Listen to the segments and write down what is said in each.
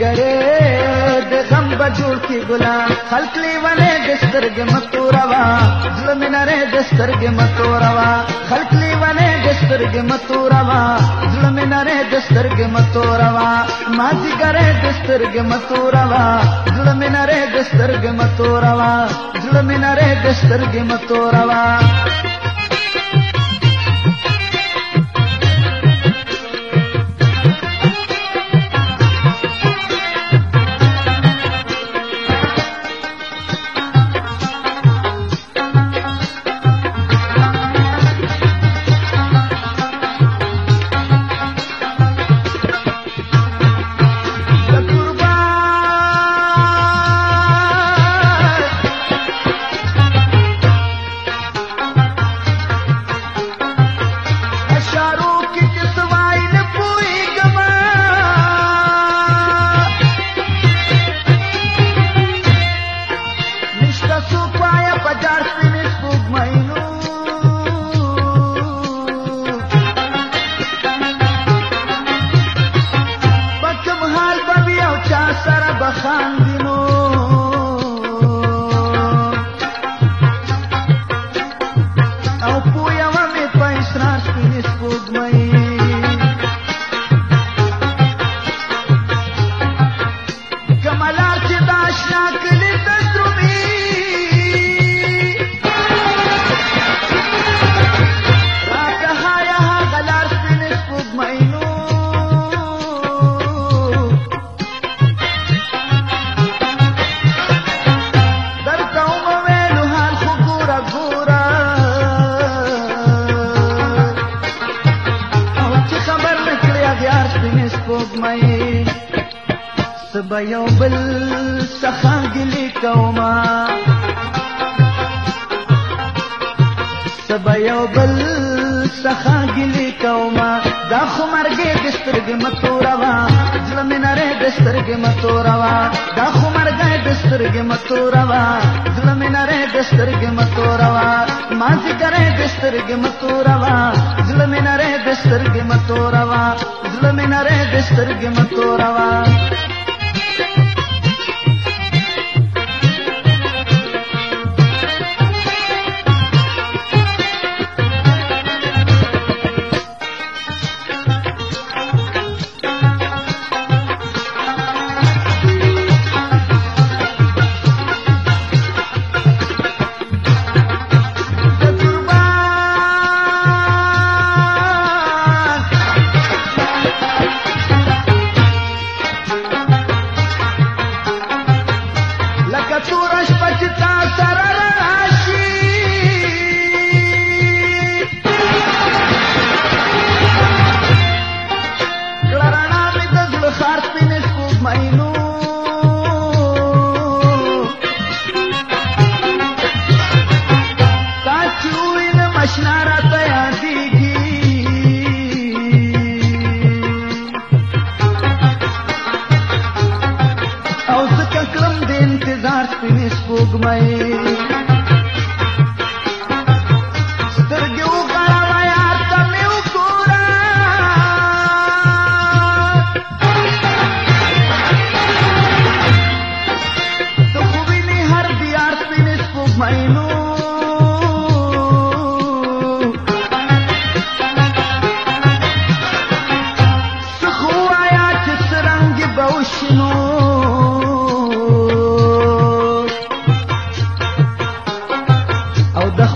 گرے غم گمبجو کی گلا خلک لي ونے دستر گم تو روا ظلم نہ رہ دستر کے متو روا خلک لي ونے دستر کے متو روا ظلم نہ رہ دستر کے متو روا ماچ کرے دستر کے متو روا ظلم نہ رہ دستر گم متو روا ظلم نہ رہ دستر کے متو روا به یو بل څخه ګلې کوما سبا یو بل څخه ګلې کوما دا خو مرګ د سترګې متوروا ځل مې نره د سترګې متوروا دا خو مرګ د سترګې متوروا ځل مې نره د سترګې متوروا ما ذکر د سترګې متوروا ځل مې نره د سترګې متوروا ځل مې نره د سترګې متوروا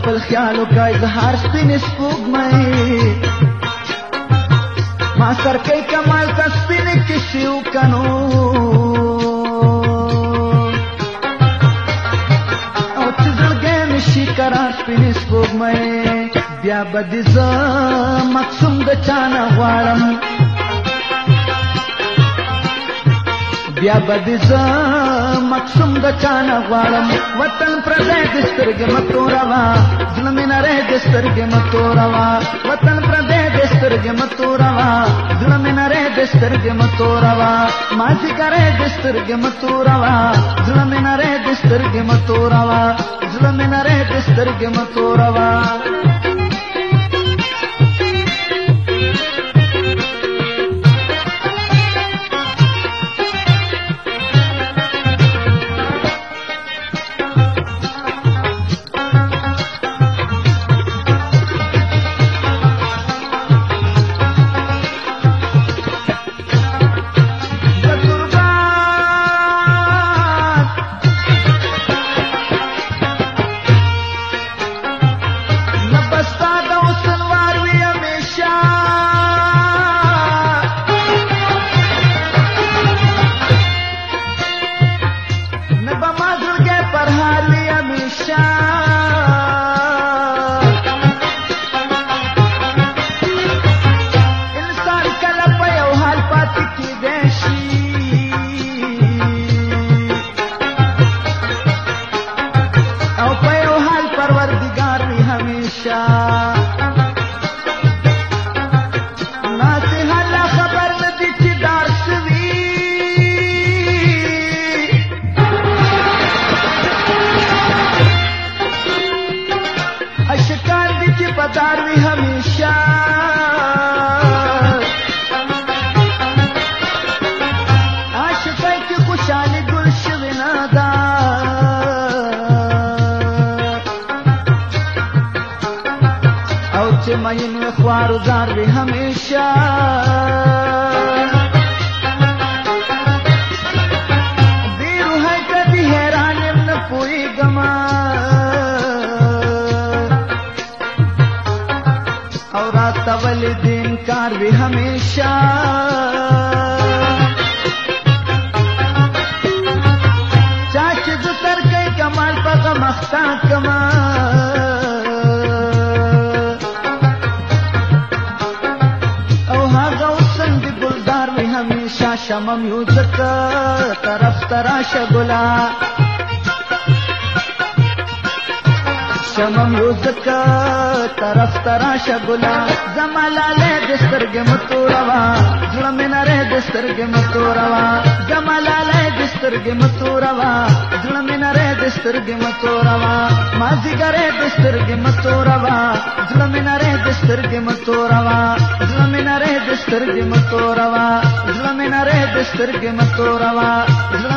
خپل خیالو کا اظهار سپین سپوږمۍ ما سر کې کمال ته سپین کسی وکنو او چې زړګی مې شي کرار سپین سپوږمۍ بیا به دې زه مقصوم د چا نه غواړم بیا بد ز مقصم د چانه غواړم وطن پردې د سترګې متوروا ظلم نه رې د سترګې متوروا وطن پردې د سترګې متوروا ظلم نه رې د سترګې متوروا ماځي کرے د سترګې متوروا ظلم نه رې د سترګې متوروا ظلم نه رې د سترګې متوروا شال گلشن ندا او چې مین خوار زار به همیشه तवल दिन कार भी हमेशा هغه مختا کما او هغه وسند ګلدار وي هميشه شمم یو ځکه طرف تراشه ګلا شمم یو ځکه طرف تراشه ګلا زمالاله د سترګې متوروا ظلم نه رې د سترګې متوروا زمالاله د سترګې متوروا دسترګې متوروا ما زیګرې دسترګې متوروا ظلم نره دسترګې متوروا ظلم نره دسترګې متوروا ظلم نره دسترګې متوروا